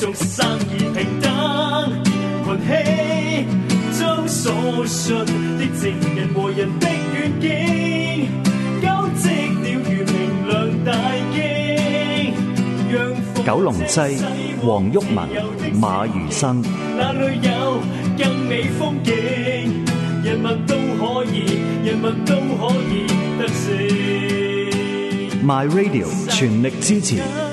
做生意平等群气将所信的情人和人的远景交织了如明亮大惊九龙西黄郁文马如生哪里有更美风景人物都可以人物都可以得胜 my radio 全力支持